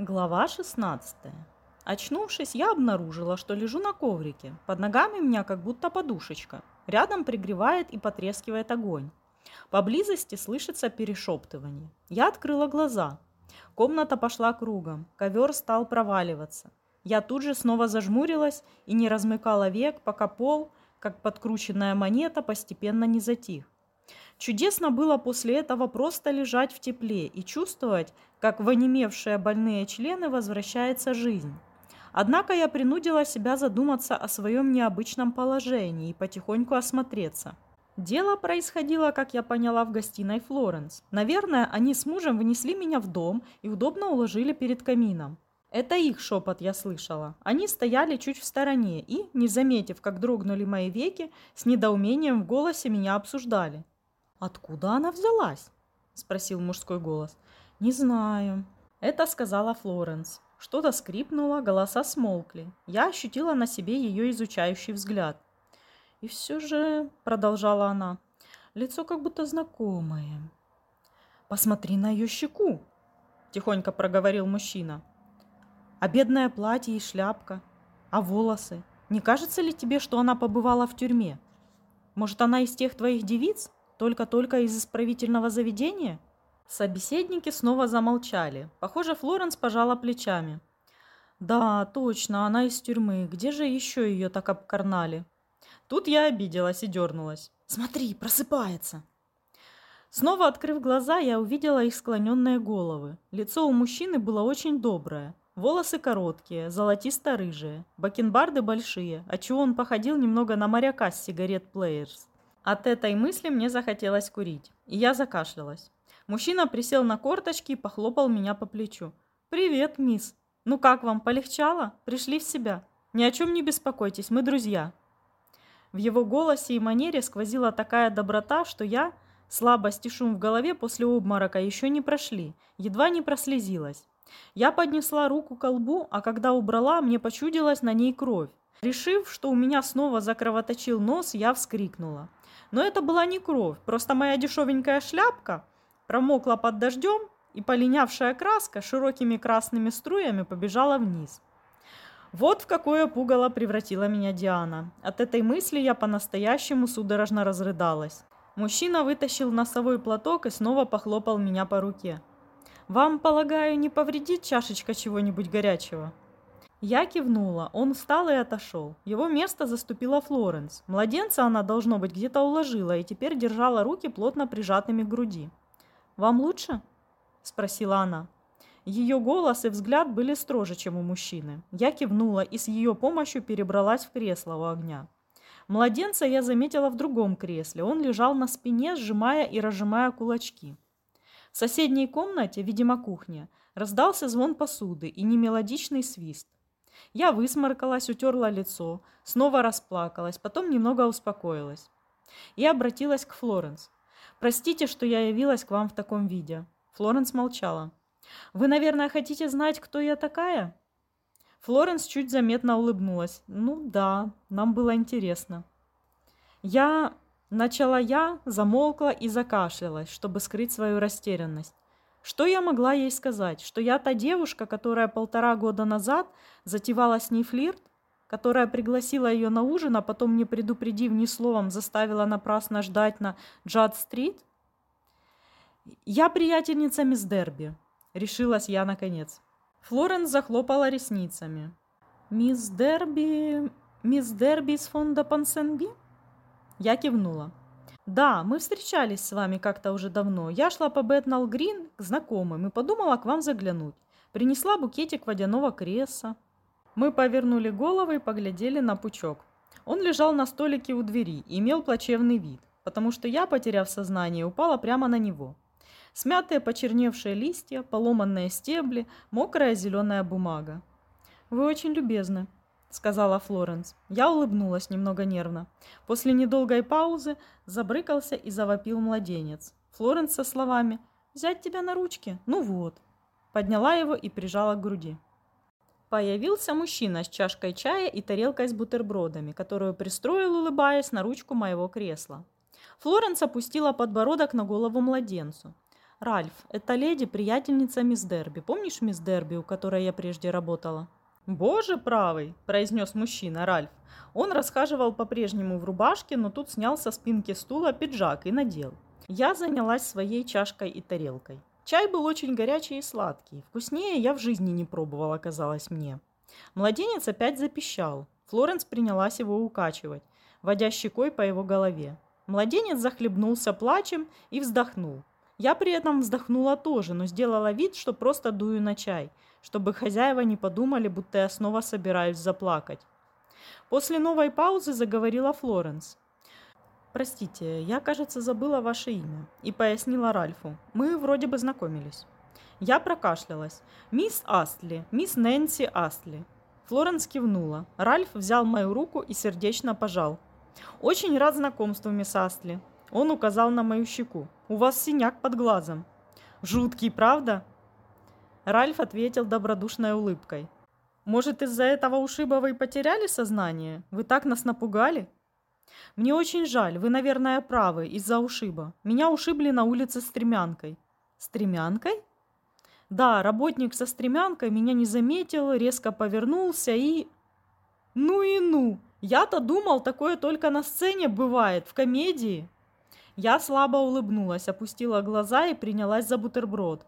Глава 16. Очнувшись, я обнаружила, что лежу на коврике. Под ногами у меня как будто подушечка. Рядом пригревает и потрескивает огонь. Поблизости слышится перешептывание. Я открыла глаза. Комната пошла кругом. Ковер стал проваливаться. Я тут же снова зажмурилась и не размыкала век, пока пол, как подкрученная монета, постепенно не затих. Чудесно было после этого просто лежать в тепле и чувствовать, как в онемевшие больные члены возвращается жизнь. Однако я принудила себя задуматься о своем необычном положении и потихоньку осмотреться. Дело происходило, как я поняла, в гостиной Флоренс. Наверное, они с мужем внесли меня в дом и удобно уложили перед камином. Это их шепот я слышала. Они стояли чуть в стороне и, не заметив, как дрогнули мои веки, с недоумением в голосе меня обсуждали. «Откуда она взялась?» – спросил мужской голос. «Не знаю». Это сказала Флоренс. Что-то скрипнуло, голоса смолкли. Я ощутила на себе ее изучающий взгляд. «И все же», – продолжала она, – «лицо как будто знакомое». «Посмотри на ее щеку», – тихонько проговорил мужчина. «А бедное платье и шляпка? А волосы? Не кажется ли тебе, что она побывала в тюрьме? Может, она из тех твоих девиц, только-только из исправительного заведения? Собеседники снова замолчали. Похоже, Флоренс пожала плечами. Да, точно, она из тюрьмы. Где же еще ее так обкарнали? Тут я обиделась и дернулась. Смотри, просыпается. Снова открыв глаза, я увидела их склоненные головы. Лицо у мужчины было очень доброе. Волосы короткие, золотисто-рыжие, бакенбарды большие, отчего он походил немного на моряка с сигарет Плеерс. От этой мысли мне захотелось курить, и я закашлялась. Мужчина присел на корточки и похлопал меня по плечу. «Привет, мисс. Ну как вам, полегчало? Пришли в себя? Ни о чем не беспокойтесь, мы друзья». В его голосе и манере сквозила такая доброта, что я, слабость и шум в голове после обморока еще не прошли, едва не прослезилась. Я поднесла руку к колбу, а когда убрала, мне почудилась на ней кровь. Решив, что у меня снова закровоточил нос, я вскрикнула. Но это была не кровь, просто моя дешевенькая шляпка промокла под дождем, и полинявшая краска широкими красными струями побежала вниз. Вот в какое пугало превратила меня Диана. От этой мысли я по-настоящему судорожно разрыдалась. Мужчина вытащил носовой платок и снова похлопал меня по руке. «Вам, полагаю, не повредит чашечка чего-нибудь горячего?» Я кивнула, он встал и отошел. Его место заступила Флоренс. Младенца она, должно быть, где-то уложила и теперь держала руки плотно прижатыми к груди. «Вам лучше?» – спросила она. Ее голос и взгляд были строже, чем у мужчины. Я кивнула и с ее помощью перебралась в кресло у огня. Младенца я заметила в другом кресле. Он лежал на спине, сжимая и разжимая кулачки. В соседней комнате, видимо, кухня, раздался звон посуды и немелодичный свист. Я высморкалась, утерла лицо, снова расплакалась, потом немного успокоилась. И обратилась к Флоренс. «Простите, что я явилась к вам в таком виде». Флоренс молчала. «Вы, наверное, хотите знать, кто я такая?» Флоренс чуть заметно улыбнулась. «Ну да, нам было интересно». Я... Начала я, замолкла и закашлялась, чтобы скрыть свою растерянность. Что я могла ей сказать? Что я та девушка, которая полтора года назад затевала с ней флирт? Которая пригласила ее на ужин, а потом, не предупредив ни словом, заставила напрасно ждать на Джад-стрит? «Я приятельница мисс Дерби», — решилась я наконец. Флоренс захлопала ресницами. «Мисс Дерби... Мисс Дерби из фонда Пансенби?» Я кивнула. Да, мы встречались с вами как-то уже давно. Я шла по Бэтнал Грин к знакомым и подумала к вам заглянуть. Принесла букетик водяного креса. Мы повернули головы и поглядели на пучок. Он лежал на столике у двери и имел плачевный вид, потому что я, потеряв сознание, упала прямо на него. Смятые почерневшие листья, поломанные стебли, мокрая зеленая бумага. «Вы очень любезны», — сказала Флоренс. Я улыбнулась немного нервно. После недолгой паузы забрыкался и завопил младенец. Флоренс со словами «Взять тебя на ручки? Ну вот». Подняла его и прижала к груди. Появился мужчина с чашкой чая и тарелкой с бутербродами, которую пристроил, улыбаясь, на ручку моего кресла. Флоренс опустила подбородок на голову младенцу. Ральф, это леди, приятельница мисс Дерби. Помнишь мисс Дерби, у которой я прежде работала? «Боже правый!» – произнес мужчина Ральф. Он расхаживал по-прежнему в рубашке, но тут снял со спинки стула пиджак и надел. Я занялась своей чашкой и тарелкой. Чай был очень горячий и сладкий. Вкуснее я в жизни не пробовала, казалось мне. Младенец опять запищал. Флоренс принялась его укачивать, водя щекой по его голове. Младенец захлебнулся плачем и вздохнул. Я при этом вздохнула тоже, но сделала вид, что просто дую на чай, чтобы хозяева не подумали, будто я снова собираюсь заплакать. После новой паузы заговорила Флоренс. «Простите, я, кажется, забыла ваше имя» и пояснила Ральфу. «Мы вроде бы знакомились». Я прокашлялась. «Мисс Астли, мисс Нэнси Астли». Флоренс кивнула. Ральф взял мою руку и сердечно пожал. «Очень рад знакомству, мисс Астли». Он указал на мою щеку. «У вас синяк под глазом». «Жуткий, правда?» Ральф ответил добродушной улыбкой. «Может, из-за этого ушиба вы потеряли сознание? Вы так нас напугали?» «Мне очень жаль, вы, наверное, правы, из-за ушиба. Меня ушибли на улице стремянкой». «Стремянкой?» «Да, работник со стремянкой меня не заметил, резко повернулся и...» «Ну и ну! Я-то думал, такое только на сцене бывает, в комедии!» Я слабо улыбнулась, опустила глаза и принялась за бутерброд.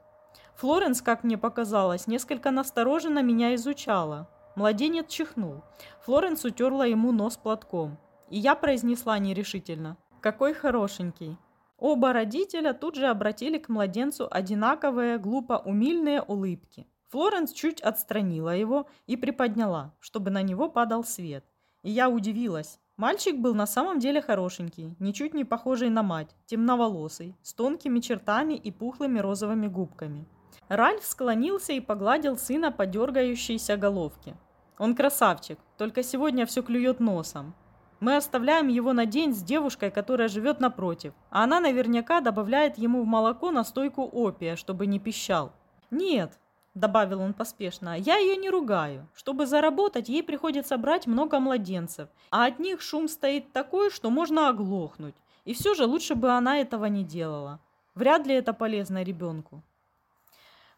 Флоренс, как мне показалось, несколько настороженно меня изучала. Младенец чихнул. Флоренс утерла ему нос платком. И я произнесла нерешительно. «Какой хорошенький!» Оба родителя тут же обратили к младенцу одинаковые, глупо умильные улыбки. Флоренс чуть отстранила его и приподняла, чтобы на него падал свет. И я удивилась. Мальчик был на самом деле хорошенький, ничуть не похожий на мать, темноволосый, с тонкими чертами и пухлыми розовыми губками. Ральф склонился и погладил сына по дергающейся головке. Он красавчик, только сегодня все клюет носом. Мы оставляем его на день с девушкой, которая живет напротив, а она наверняка добавляет ему в молоко настойку опия, чтобы не пищал. Нет, добавил он поспешно, я ее не ругаю. Чтобы заработать, ей приходится брать много младенцев, а от них шум стоит такой, что можно оглохнуть. И все же лучше бы она этого не делала. Вряд ли это полезно ребенку.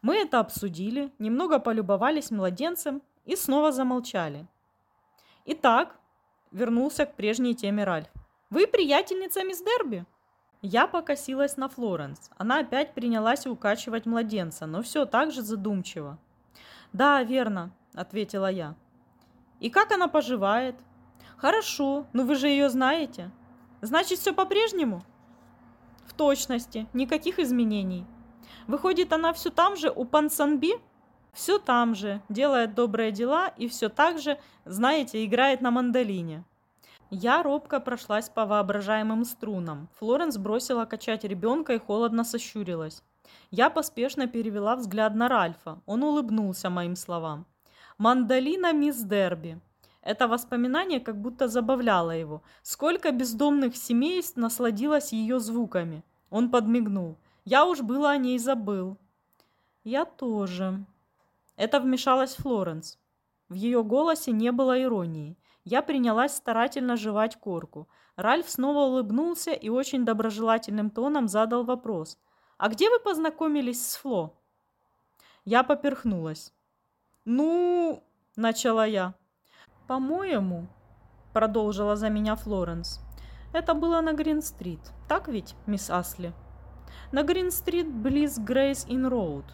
Мы это обсудили, немного полюбовались младенцем и снова замолчали. Итак, вернулся к прежней теме Ральф. «Вы приятельница мисс Дерби?» Я покосилась на Флоренс. Она опять принялась укачивать младенца, но все так же задумчиво. «Да, верно», — ответила я. «И как она поживает?» «Хорошо, но вы же ее знаете. Значит, все по-прежнему?» «В точности, никаких изменений. Выходит, она все там же, у Пансанби? Все там же, делает добрые дела и все так же, знаете, играет на мандолине. Я робко прошлась по воображаемым струнам. Флоренс бросила качать ребенка и холодно сощурилась. Я поспешно перевела взгляд на Ральфа. Он улыбнулся моим словам. «Мандолина мисс Дерби». Это воспоминание как будто забавляло его. Сколько бездомных семейств насладилось ее звуками. Он подмигнул. Я уж было о ней забыл. Я тоже. Это вмешалась Флоренс. В ее голосе не было иронии. Я принялась старательно жевать корку. Ральф снова улыбнулся и очень доброжелательным тоном задал вопрос. «А где вы познакомились с Фло?» Я поперхнулась. «Ну...» – начала я. «По-моему...» – продолжила за меня Флоренс. «Это было на Грин-стрит. Так ведь, мисс Астли?» На Грин-стрит близ Грейз-Инн-Роуд.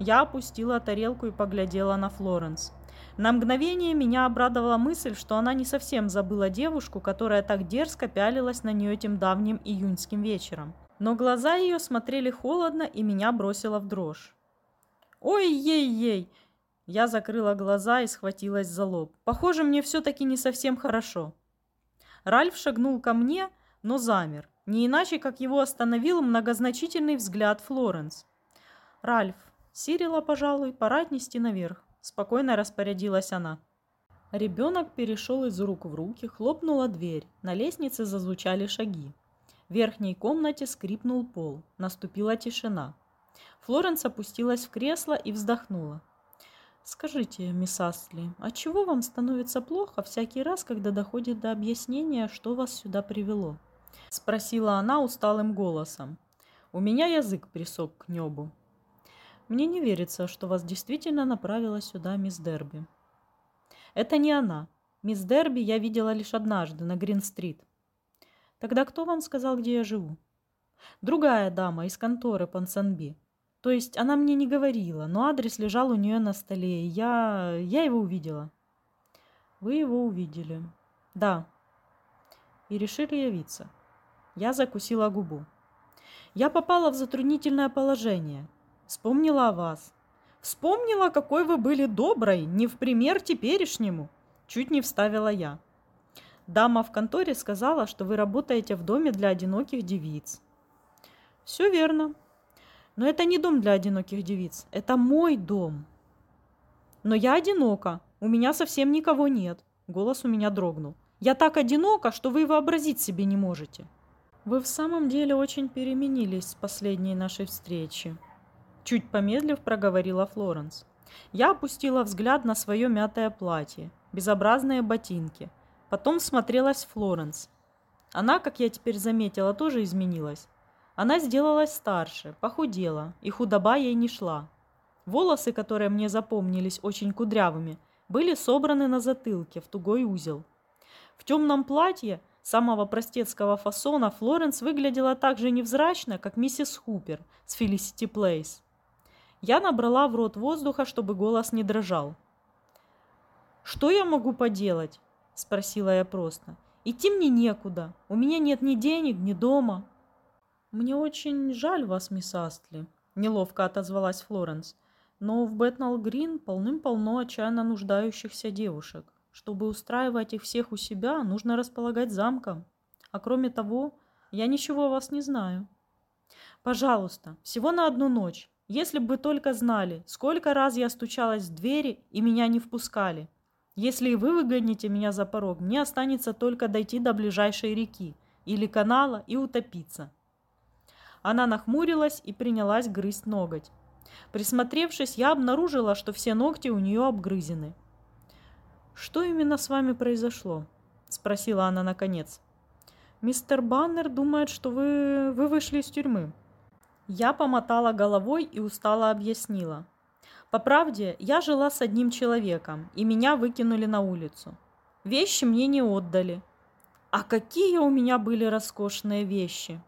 Я опустила тарелку и поглядела на Флоренс. На мгновение меня обрадовала мысль, что она не совсем забыла девушку, которая так дерзко пялилась на нее тем давним июньским вечером. Но глаза ее смотрели холодно, и меня бросило в дрожь. «Ой-ей-ей!» Я закрыла глаза и схватилась за лоб. «Похоже, мне все-таки не совсем хорошо». Ральф шагнул ко мне, но замер. Не иначе, как его остановил многозначительный взгляд Флоренс. «Ральф, Сирила, пожалуй, пора отнести наверх», – спокойно распорядилась она. Ребенок перешел из рук в руки, хлопнула дверь, на лестнице зазвучали шаги. В верхней комнате скрипнул пол, наступила тишина. Флоренс опустилась в кресло и вздохнула. «Скажите, мисс Асли, а чего вам становится плохо всякий раз, когда доходит до объяснения, что вас сюда привело?» Спросила она усталым голосом. У меня язык присох к небу. Мне не верится, что вас действительно направила сюда мисс Дерби. Это не она. Мисс Дерби я видела лишь однажды на Грин-стрит. Тогда кто вам сказал, где я живу? Другая дама из конторы Пансанби. То есть она мне не говорила, но адрес лежал у нее на столе, и я... я его увидела. Вы его увидели. Да. И решили явиться. Я закусила губу. Я попала в затруднительное положение. Вспомнила о вас. Вспомнила, какой вы были доброй, не в пример теперешнему. Чуть не вставила я. Дама в конторе сказала, что вы работаете в доме для одиноких девиц. Все верно. Но это не дом для одиноких девиц. Это мой дом. Но я одинока. У меня совсем никого нет. Голос у меня дрогнул. Я так одинока, что вы вообразить себе не можете. Вы в самом деле очень переменились с последней нашей встречи. Чуть помедлив проговорила Флоренс. Я опустила взгляд на свое мятое платье, безобразные ботинки. Потом смотрелась Флоренс. Она, как я теперь заметила, тоже изменилась. Она сделалась старше, похудела, и худоба ей не шла. Волосы, которые мне запомнились очень кудрявыми, были собраны на затылке в тугой узел. В темном платье самого простецкого фасона Флоренс выглядела так же невзрачно, как миссис Хупер с Felicity Плейс. Я набрала в рот воздуха, чтобы голос не дрожал. «Что я могу поделать?» – спросила я просто. «Идти мне некуда. У меня нет ни денег, ни дома». «Мне очень жаль вас, мисс Астли», – неловко отозвалась Флоренс. «Но в Бэтнал Грин полным-полно отчаянно нуждающихся девушек. Чтобы устраивать их всех у себя, нужно располагать замком. А кроме того, я ничего о вас не знаю. Пожалуйста, всего на одну ночь. Если бы только знали, сколько раз я стучалась в двери и меня не впускали. Если и вы выгоните меня за порог, мне останется только дойти до ближайшей реки или канала и утопиться. Она нахмурилась и принялась грызть ноготь. Присмотревшись, я обнаружила, что все ногти у нее обгрызены. «Что именно с вами произошло?» – спросила она наконец. «Мистер Баннер думает, что вы... вы вышли из тюрьмы», я помотала головой и устало объяснила. По правде, я жила с одним человеком, и меня выкинули на улицу. Вещи мне не отдали. А какие у меня были роскошные вещи!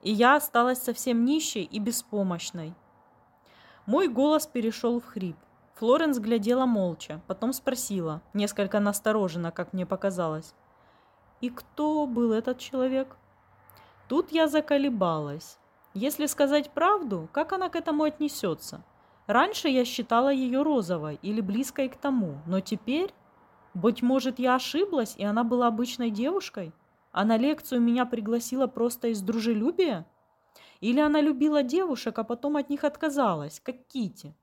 И я осталась совсем нищей и беспомощной. Мой голос перешел в хрип. Флоренс глядела молча, потом спросила, несколько настороженно, как мне показалось. «И кто был этот человек?» Тут я заколебалась. Если сказать правду, как она к этому отнесется? Раньше я считала ее розовой или близкой к тому, но теперь, быть может, я ошиблась, и она была обычной девушкой? А на лекцию меня пригласила просто из дружелюбия? Или она любила девушек, а потом от них отказалась, как Кити?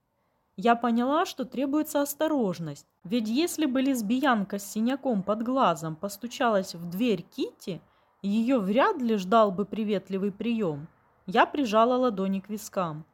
Я поняла, что требуется осторожность, ведь если бы лесбиянка с синяком под глазом постучалась в дверь Кити, ее вряд ли ждал бы приветливый прием – я прижала ладони к вискам.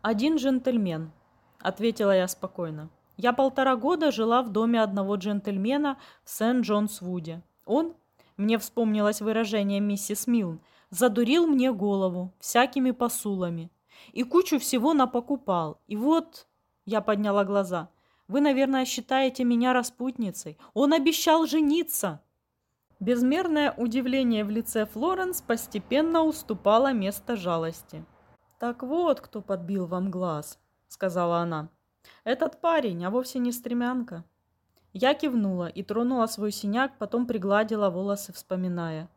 «Один джентльмен», — ответила я спокойно. «Я полтора года жила в доме одного джентльмена в Сент-Джонс-Вуде. Он, мне вспомнилось выражение миссис Милн, задурил мне голову всякими посулами. И кучу всего напокупал. И вот...» Я подняла глаза. «Вы, наверное, считаете меня распутницей. Он обещал жениться!» Безмерное удивление в лице Флоренс постепенно уступало место жалости. «Так вот, кто подбил вам глаз», — сказала она. «Этот парень, а вовсе не стремянка». Я кивнула и тронула свой синяк, потом пригладила волосы, вспоминая.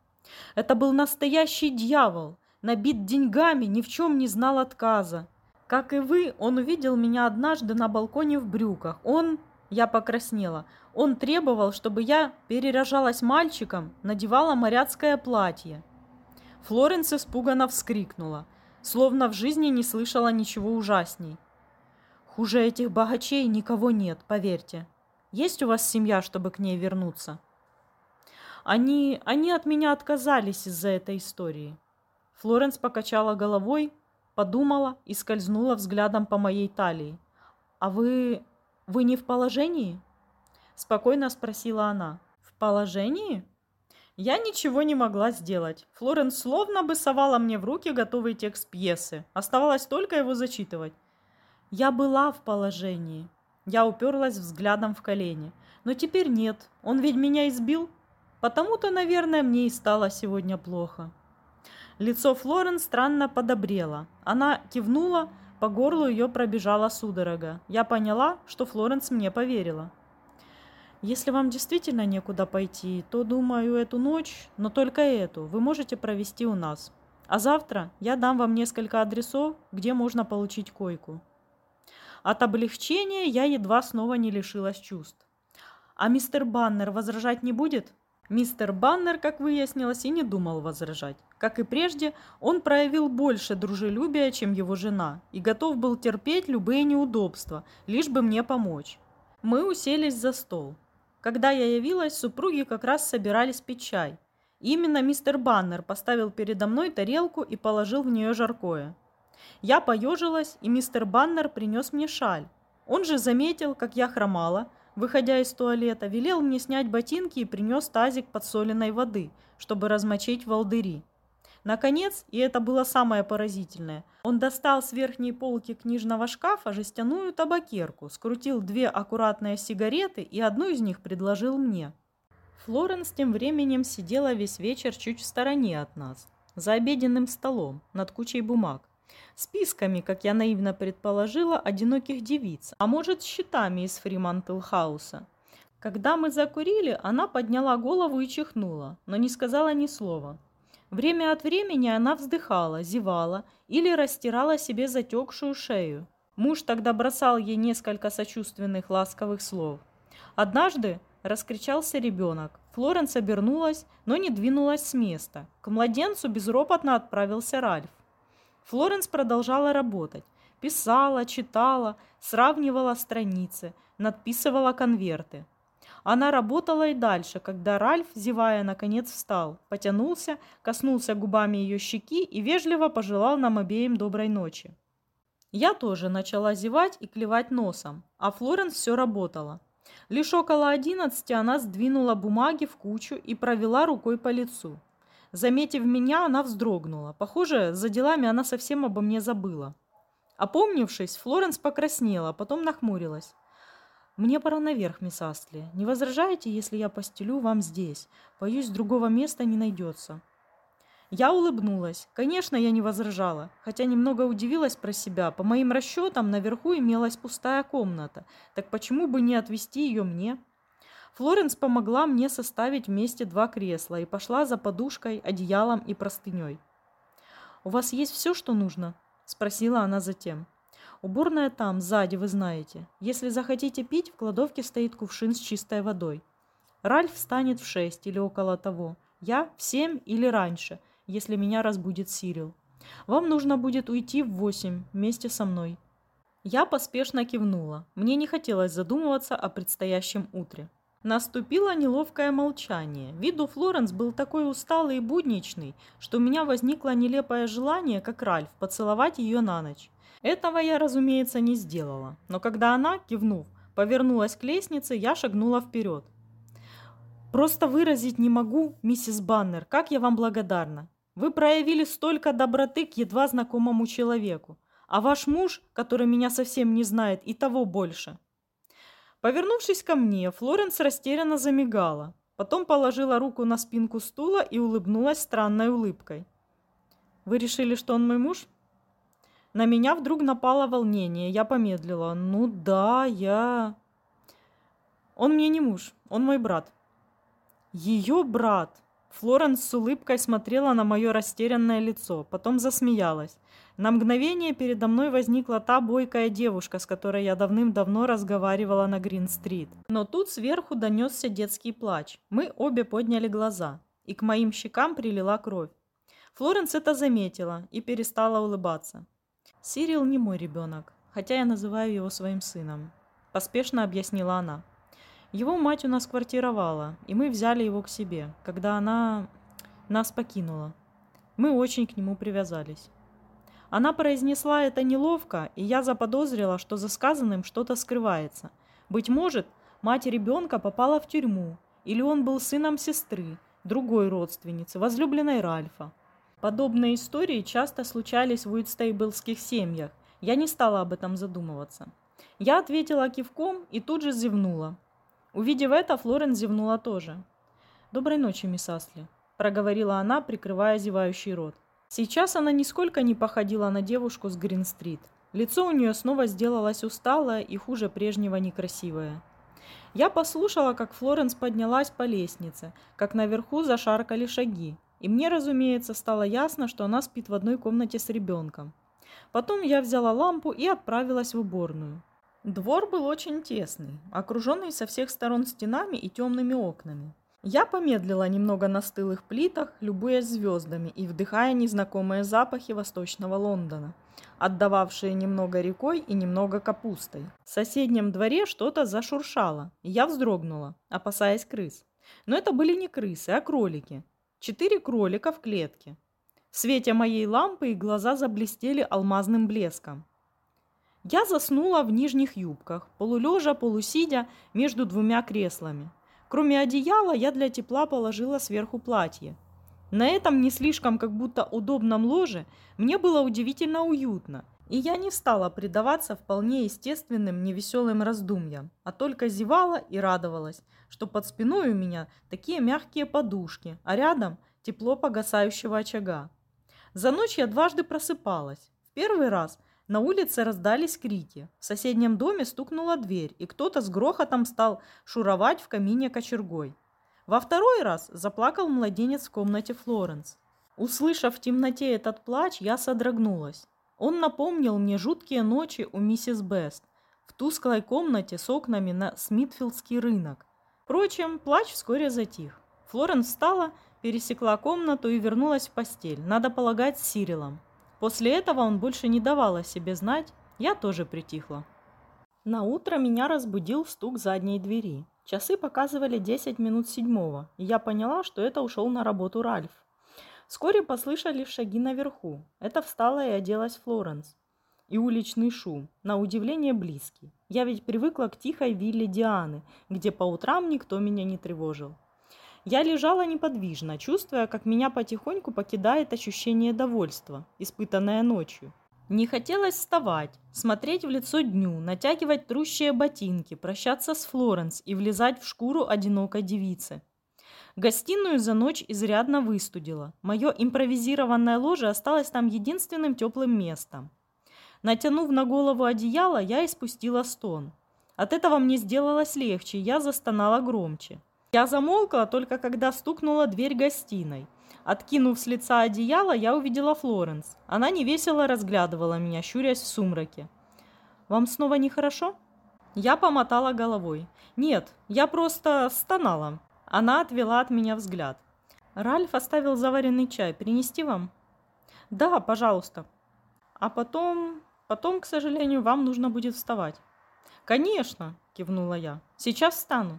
«Это был настоящий дьявол, набит деньгами, ни в чем не знал отказа. Как и вы, он увидел меня однажды на балконе в брюках. Он...» Я покраснела. Он требовал, чтобы я перерожалась мальчиком, надевала моряцкое платье. Флоренс испуганно вскрикнула, словно в жизни не слышала ничего ужасней. Хуже этих богачей никого нет, поверьте. Есть у вас семья, чтобы к ней вернуться? Они, они от меня отказались из-за этой истории. Флоренс покачала головой, подумала и скользнула взглядом по моей талии. А вы... вы не в положении? Спокойно спросила она. «В положении?» Я ничего не могла сделать. Флоренс словно бы совала мне в руки готовый текст пьесы. Оставалось только его зачитывать. Я была в положении. Я уперлась взглядом в колени. Но теперь нет. Он ведь меня избил. Потому-то, наверное, мне и стало сегодня плохо. Лицо Флоренс странно подобрело. Она кивнула, по горлу ее пробежала судорога. Я поняла, что Флоренс мне поверила. Если вам действительно некуда пойти, то, думаю, эту ночь, но только эту, вы можете провести у нас. А завтра я дам вам несколько адресов, где можно получить койку. От облегчения я едва снова не лишилась чувств. А мистер Баннер возражать не будет? Мистер Баннер, как выяснилось, и не думал возражать. Как и прежде, он проявил больше дружелюбия, чем его жена, и готов был терпеть любые неудобства, лишь бы мне помочь. Мы уселись за стол. Когда я явилась, супруги как раз собирались пить чай. Именно мистер Баннер поставил передо мной тарелку и положил в нее жаркое. Я поежилась, и мистер Баннер принес мне шаль. Он же заметил, как я хромала, выходя из туалета, велел мне снять ботинки и принес тазик подсоленной воды, чтобы размочить волдыри. Наконец, и это было самое поразительное, он достал с верхней полки книжного шкафа жестяную табакерку, скрутил две аккуратные сигареты и одну из них предложил мне. Флоренс тем временем сидела весь вечер чуть в стороне от нас, за обеденным столом, над кучей бумаг. Списками, как я наивно предположила, одиноких девиц, а может, счетами из Фримантелхауса. Когда мы закурили, она подняла голову и чихнула, но не сказала ни слова. Время от времени она вздыхала, зевала или растирала себе затекшую шею. Муж тогда бросал ей несколько сочувственных ласковых слов. Однажды раскричался ребенок. Флоренс обернулась, но не двинулась с места. К младенцу безропотно отправился Ральф. Флоренс продолжала работать. Писала, читала, сравнивала страницы, надписывала конверты. Она работала и дальше, когда Ральф, зевая, наконец встал, потянулся, коснулся губами ее щеки и вежливо пожелал нам обеим доброй ночи. Я тоже начала зевать и клевать носом, а Флоренс все работала. Лишь около одиннадцати она сдвинула бумаги в кучу и провела рукой по лицу. Заметив меня, она вздрогнула. Похоже, за делами она совсем обо мне забыла. Опомнившись, Флоренс покраснела, потом нахмурилась. «Мне пора наверх, мисс Астли. Не возражаете, если я постелю вам здесь? Боюсь, другого места не найдется». Я улыбнулась. Конечно, я не возражала, хотя немного удивилась про себя. По моим расчетам, наверху имелась пустая комната. Так почему бы не отвезти ее мне? Флоренс помогла мне составить вместе два кресла и пошла за подушкой, одеялом и простыней. «У вас есть все, что нужно?» – спросила она затем. Уборная там, сзади, вы знаете. Если захотите пить, в кладовке стоит кувшин с чистой водой. Ральф встанет в шесть или около того. Я в семь или раньше, если меня разбудит Сирил. Вам нужно будет уйти в восемь вместе со мной. Я поспешно кивнула. Мне не хотелось задумываться о предстоящем утре. Наступило неловкое молчание. Вид у Флоренс был такой усталый и будничный, что у меня возникло нелепое желание, как Ральф, поцеловать ее на ночь. Этого я, разумеется, не сделала, но когда она, кивнув, повернулась к лестнице, я шагнула вперед. «Просто выразить не могу, миссис Баннер, как я вам благодарна. Вы проявили столько доброты к едва знакомому человеку, а ваш муж, который меня совсем не знает, и того больше». Повернувшись ко мне, Флоренс растерянно замигала, потом положила руку на спинку стула и улыбнулась странной улыбкой. «Вы решили, что он мой муж?» На меня вдруг напало волнение. Я помедлила. Ну да, я... Он мне не муж, он мой брат. Ее брат. Флоренс с улыбкой смотрела на мое растерянное лицо, потом засмеялась. На мгновение передо мной возникла та бойкая девушка, с которой я давным-давно разговаривала на Грин-стрит. Но тут сверху донесся детский плач. Мы обе подняли глаза, и к моим щекам прилила кровь. Флоренс это заметила и перестала улыбаться. «Сирил не мой ребенок, хотя я называю его своим сыном», – поспешно объяснила она. «Его мать у нас квартировала, и мы взяли его к себе, когда она нас покинула. Мы очень к нему привязались». Она произнесла это неловко, и я заподозрила, что за сказанным что-то скрывается. Быть может, мать ребенка попала в тюрьму, или он был сыном сестры, другой родственницы, возлюбленной Ральфа. Подобные истории часто случались в уитстейблских семьях. Я не стала об этом задумываться. Я ответила кивком и тут же зевнула. Увидев это, Флорен зевнула тоже. «Доброй ночи, мисс Асли», – проговорила она, прикрывая зевающий рот. Сейчас она нисколько не походила на девушку с Грин-стрит. Лицо у нее снова сделалось усталое и хуже прежнего некрасивое. Я послушала, как Флоренс поднялась по лестнице, как наверху зашаркали шаги, и мне, разумеется, стало ясно, что она спит в одной комнате с ребенком. Потом я взяла лампу и отправилась в уборную. Двор был очень тесный, окруженный со всех сторон стенами и темными окнами. Я помедлила немного на стылых плитах, любуясь звездами и вдыхая незнакомые запахи восточного Лондона, отдававшие немного рекой и немного капустой. В соседнем дворе что-то зашуршало, и я вздрогнула, опасаясь крыс. Но это были не крысы, а кролики. Четыре кролика в клетке. В свете моей лампы их глаза заблестели алмазным блеском. Я заснула в нижних юбках, полулежа, полусидя между двумя креслами – Кроме одеяла, я для тепла положила сверху платье. На этом не слишком как будто удобном ложе мне было удивительно уютно, и я не стала предаваться вполне естественным невеселым раздумьям, а только зевала и радовалась, что под спиной у меня такие мягкие подушки, а рядом тепло погасающего очага. За ночь я дважды просыпалась. В первый раз – на улице раздались крики. В соседнем доме стукнула дверь, и кто-то с грохотом стал шуровать в камине кочергой. Во второй раз заплакал младенец в комнате Флоренс. Услышав в темноте этот плач, я содрогнулась. Он напомнил мне жуткие ночи у миссис Бест в тусклой комнате с окнами на Смитфилдский рынок. Впрочем, плач вскоре затих. Флоренс встала, пересекла комнату и вернулась в постель, надо полагать, с Сирилом. После этого он больше не давал о себе знать, я тоже притихла. На утро меня разбудил стук задней двери. Часы показывали 10 минут седьмого, и я поняла, что это ушел на работу Ральф. Вскоре послышались шаги наверху. Это встала и оделась Флоренс. И уличный шум, на удивление близкий. Я ведь привыкла к тихой вилле Дианы, где по утрам никто меня не тревожил. Я лежала неподвижно, чувствуя, как меня потихоньку покидает ощущение довольства, испытанное ночью. Не хотелось вставать, смотреть в лицо дню, натягивать трущие ботинки, прощаться с Флоренс и влезать в шкуру одинокой девицы. Гостиную за ночь изрядно выстудила. Мое импровизированное ложе осталось там единственным теплым местом. Натянув на голову одеяло, я испустила стон. От этого мне сделалось легче, я застонала громче. Я замолкла только когда стукнула дверь гостиной. Откинув с лица одеяло, я увидела Флоренс. Она невесело разглядывала меня, щурясь в сумраке. «Вам снова нехорошо?» Я помотала головой. «Нет, я просто стонала». Она отвела от меня взгляд. «Ральф оставил заваренный чай. Принести вам?» «Да, пожалуйста». «А потом... потом, к сожалению, вам нужно будет вставать». «Конечно», – кивнула я. «Сейчас встану».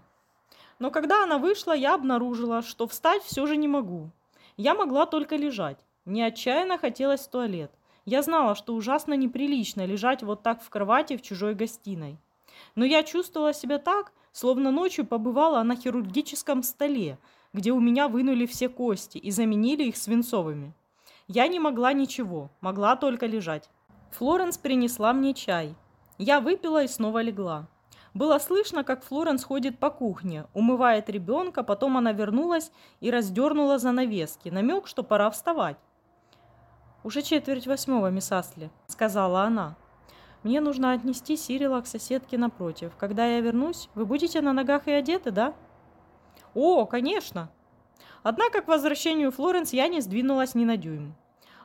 Но когда она вышла, я обнаружила, что встать все же не могу. Я могла только лежать. Мне отчаянно хотелось в туалет. Я знала, что ужасно неприлично лежать вот так в кровати в чужой гостиной. Но я чувствовала себя так, словно ночью побывала на хирургическом столе, где у меня вынули все кости и заменили их свинцовыми. Я не могла ничего, могла только лежать. Флоренс принесла мне чай. Я выпила и снова легла. Было слышно, как Флоренс ходит по кухне, умывает ребенка, потом она вернулась и раздернула занавески, намек, что пора вставать. «Уже четверть восьмого, мисс Асли», — сказала она. «Мне нужно отнести Сирила к соседке напротив. Когда я вернусь, вы будете на ногах и одеты, да?» «О, конечно!» Однако к возвращению Флоренс я не сдвинулась ни на дюйм.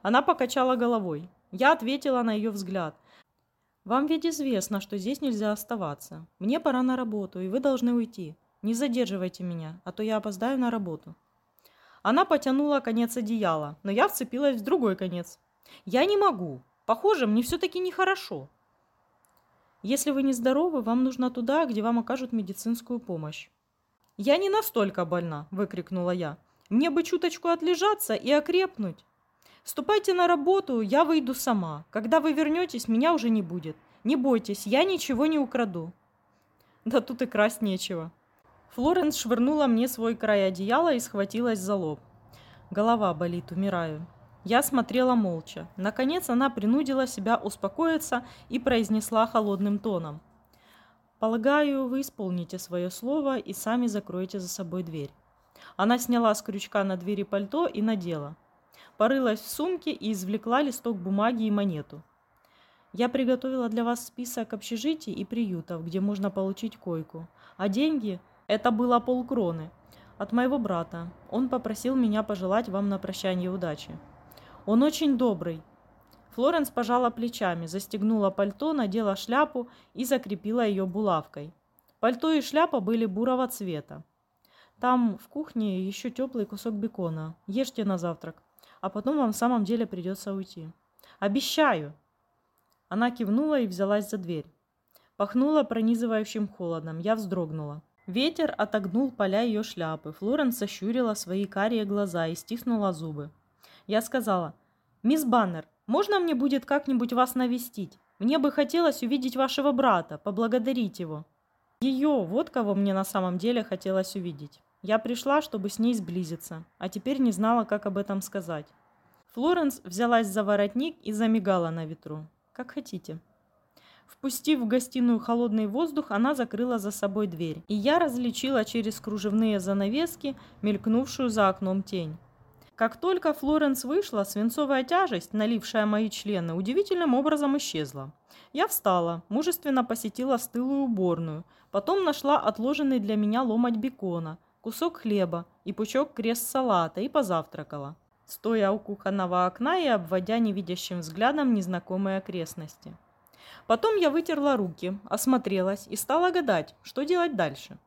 Она покачала головой. Я ответила на ее взгляд. Вам ведь известно, что здесь нельзя оставаться. Мне пора на работу, и вы должны уйти. Не задерживайте меня, а то я опоздаю на работу. Она потянула конец одеяла, но я вцепилась в другой конец. Я не могу. Похоже, мне все-таки нехорошо. Если вы нездоровы, вам нужно туда, где вам окажут медицинскую помощь. «Я не настолько больна!» – выкрикнула я. «Мне бы чуточку отлежаться и окрепнуть!» Ступайте на работу, я выйду сама. Когда вы вернетесь, меня уже не будет. Не бойтесь, я ничего не украду. Да тут и красть нечего. Флоренс швырнула мне свой край одеяла и схватилась за лоб. Голова болит, умираю. Я смотрела молча. Наконец она принудила себя успокоиться и произнесла холодным тоном. «Полагаю, вы исполните свое слово и сами закроете за собой дверь». Она сняла с крючка на двери пальто и надела. Порылась в сумке и извлекла листок бумаги и монету. «Я приготовила для вас список общежитий и приютов, где можно получить койку. А деньги – это было полкроны. От моего брата. Он попросил меня пожелать вам на прощание удачи. Он очень добрый. Флоренс пожала плечами, застегнула пальто, надела шляпу и закрепила ее булавкой. Пальто и шляпа были бурого цвета. Там в кухне еще теплый кусок бекона. Ешьте на завтрак, а потом вам в самом деле придется уйти. Обещаю!» Она кивнула и взялась за дверь. Пахнуло пронизывающим холодом. Я вздрогнула. Ветер отогнул поля ее шляпы. Флоренс сощурила свои карие глаза и стиснула зубы. Я сказала, «Мисс Баннер, можно мне будет как-нибудь вас навестить? Мне бы хотелось увидеть вашего брата, поблагодарить его». Ее, вот кого мне на самом деле хотелось увидеть. Я пришла, чтобы с ней сблизиться, а теперь не знала, как об этом сказать. Флоренс взялась за воротник и замигала на ветру. «Как хотите». Впустив в гостиную холодный воздух, она закрыла за собой дверь, и я различила через кружевные занавески мелькнувшую за окном тень. Как только Флоренс вышла, свинцовая тяжесть, налившая мои члены, удивительным образом исчезла. Я встала, мужественно посетила стылую уборную, потом нашла отложенный для меня ломоть бекона, кусок хлеба и пучок крест салата и позавтракала, стоя у кухонного окна и обводя невидящим взглядом незнакомые окрестности. Потом я вытерла руки, осмотрелась и стала гадать, что делать дальше.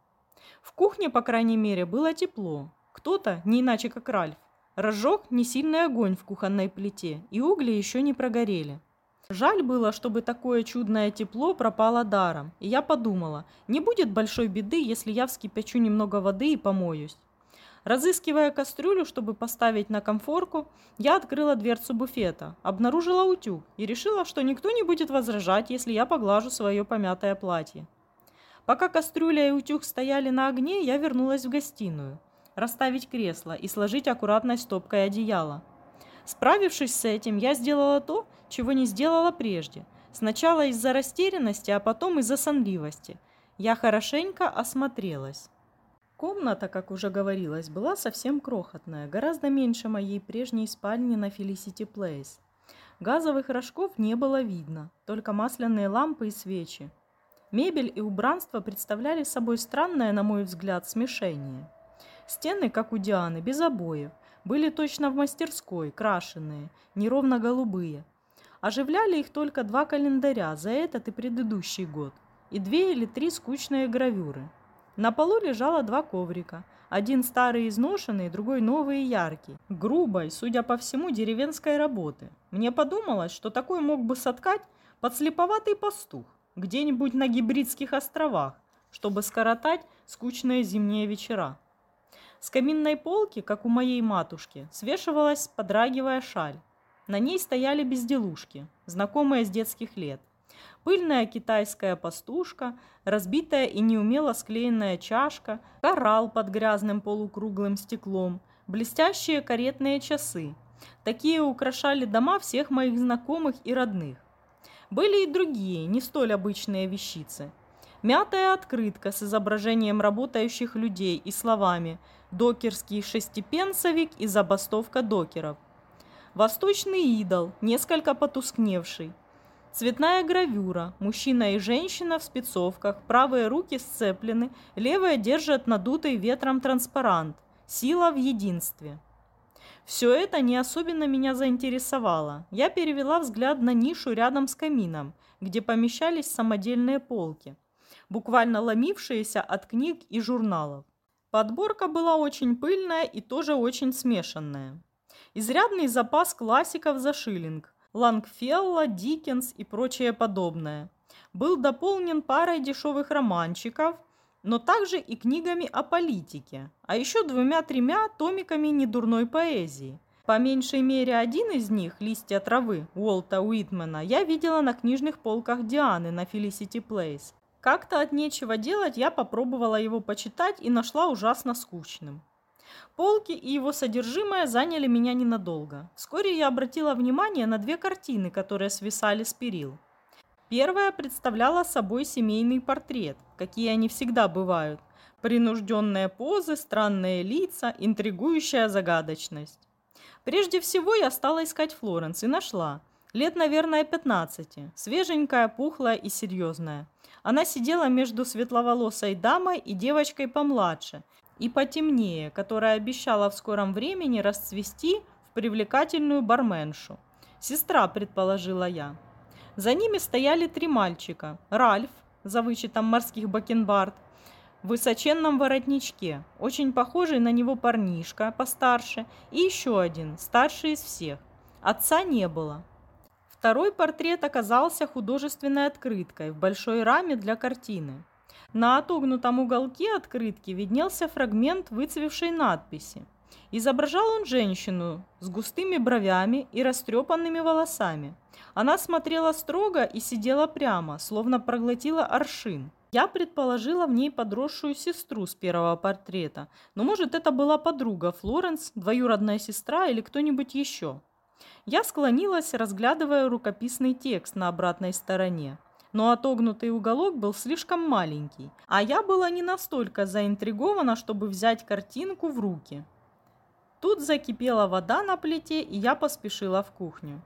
В кухне, по крайней мере, было тепло. Кто-то, не иначе как Ральф, разжег несильный огонь в кухонной плите, и угли еще не прогорели. Жаль было, чтобы такое чудное тепло пропало даром, и я подумала, не будет большой беды, если я вскипячу немного воды и помоюсь. Разыскивая кастрюлю, чтобы поставить на комфорку, я открыла дверцу буфета, обнаружила утюг и решила, что никто не будет возражать, если я поглажу свое помятое платье. Пока кастрюля и утюг стояли на огне, я вернулась в гостиную. Расставить кресло и сложить аккуратной стопкой одеяло. Справившись с этим, я сделала то, чего не сделала прежде. Сначала из-за растерянности, а потом из-за сонливости. Я хорошенько осмотрелась. Комната, как уже говорилось, была совсем крохотная, гораздо меньше моей прежней спальни на Felicity Place. Газовых рожков не было видно, только масляные лампы и свечи. Мебель и убранство представляли собой странное, на мой взгляд, смешение. Стены, как у Дианы, без обоев, были точно в мастерской, крашеные, неровно голубые. Оживляли их только два календаря за этот и предыдущий год, и две или три скучные гравюры – на полу лежало два коврика. Один старый изношенный, другой новый и яркий. Грубой, судя по всему, деревенской работы. Мне подумалось, что такой мог бы соткать подслеповатый пастух где-нибудь на гибридских островах, чтобы скоротать скучные зимние вечера. С каминной полки, как у моей матушки, свешивалась, подрагивая шаль. На ней стояли безделушки, знакомые с детских лет пыльная китайская пастушка, разбитая и неумело склеенная чашка, коралл под грязным полукруглым стеклом, блестящие каретные часы. Такие украшали дома всех моих знакомых и родных. Были и другие, не столь обычные вещицы. Мятая открытка с изображением работающих людей и словами «Докерский шестипенсовик и забастовка докеров». Восточный идол, несколько потускневший, Цветная гравюра. Мужчина и женщина в спецовках, правые руки сцеплены, левая держит надутый ветром транспарант. Сила в единстве. Все это не особенно меня заинтересовало. Я перевела взгляд на нишу рядом с камином, где помещались самодельные полки, буквально ломившиеся от книг и журналов. Подборка была очень пыльная и тоже очень смешанная. Изрядный запас классиков за шиллинг – Лангфелла, Диккенс и прочее подобное. Был дополнен парой дешевых романчиков, но также и книгами о политике, а еще двумя-тремя томиками недурной поэзии. По меньшей мере один из них, «Листья травы» Уолта Уитмена, я видела на книжных полках Дианы на Felicity Place. Как-то от нечего делать я попробовала его почитать и нашла ужасно скучным. Полки и его содержимое заняли меня ненадолго. Вскоре я обратила внимание на две картины, которые свисали с перил. Первая представляла собой семейный портрет, какие они всегда бывают. Принужденные позы, странные лица, интригующая загадочность. Прежде всего я стала искать Флоренс и нашла. Лет, наверное, 15, свеженькая, пухлая и серьезная. Она сидела между светловолосой дамой и девочкой помладше и потемнее, которая обещала в скором времени расцвести в привлекательную барменшу. Сестра, предположила я. За ними стояли три мальчика. Ральф, за вычетом морских бакенбард, в высоченном воротничке, очень похожий на него парнишка постарше, и еще один, старший из всех. Отца не было. Второй портрет оказался художественной открыткой в большой раме для картины. На отогнутом уголке открытки виднелся фрагмент выцвевшей надписи. Изображал он женщину с густыми бровями и растрепанными волосами. Она смотрела строго и сидела прямо, словно проглотила аршин. Я предположила в ней подросшую сестру с первого портрета, но может это была подруга Флоренс, двоюродная сестра или кто-нибудь еще. Я склонилась, разглядывая рукописный текст на обратной стороне. Но отогнутый уголок был слишком маленький, а я была не настолько заинтригована, чтобы взять картинку в руки. Тут закипела вода на плите, и я поспешила в кухню.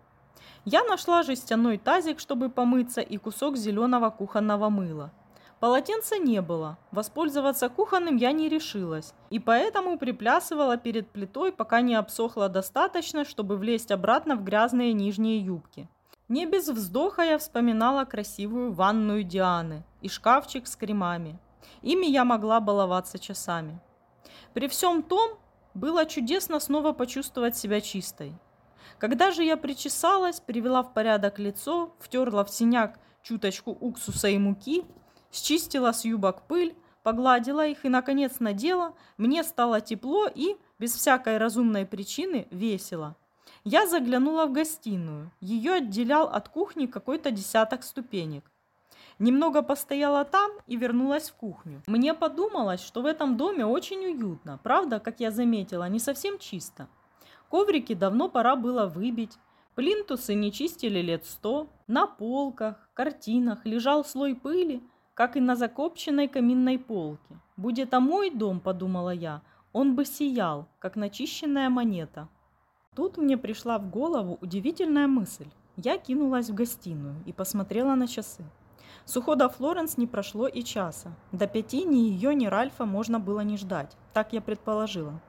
Я нашла жестяной тазик, чтобы помыться, и кусок зеленого кухонного мыла – Полотенца не было. Воспользоваться кухонным я не решилась, и поэтому приплясывала перед плитой, пока не обсохла достаточно, чтобы влезть обратно в грязные нижние юбки. Не без вздоха я вспоминала красивую ванную Дианы и шкафчик с кремами. Ими я могла баловаться часами. При всем том, было чудесно снова почувствовать себя чистой. Когда же я причесалась, привела в порядок лицо, втерла в синяк чуточку уксуса и муки – счистила с юбок пыль, погладила их и, наконец, надела, мне стало тепло и, без всякой разумной причины, весело. Я заглянула в гостиную. Ее отделял от кухни какой-то десяток ступенек. Немного постояла там и вернулась в кухню. Мне подумалось, что в этом доме очень уютно. Правда, как я заметила, не совсем чисто. Коврики давно пора было выбить. Плинтусы не чистили лет сто. На полках, картинах лежал слой пыли, как и на закопченной каминной полке. «Будь это мой дом», — подумала я, — «он бы сиял, как начищенная монета». Тут мне пришла в голову удивительная мысль. Я кинулась в гостиную и посмотрела на часы. С ухода Флоренс не прошло и часа. До пяти ни ее, ни Ральфа можно было не ждать. Так я предположила.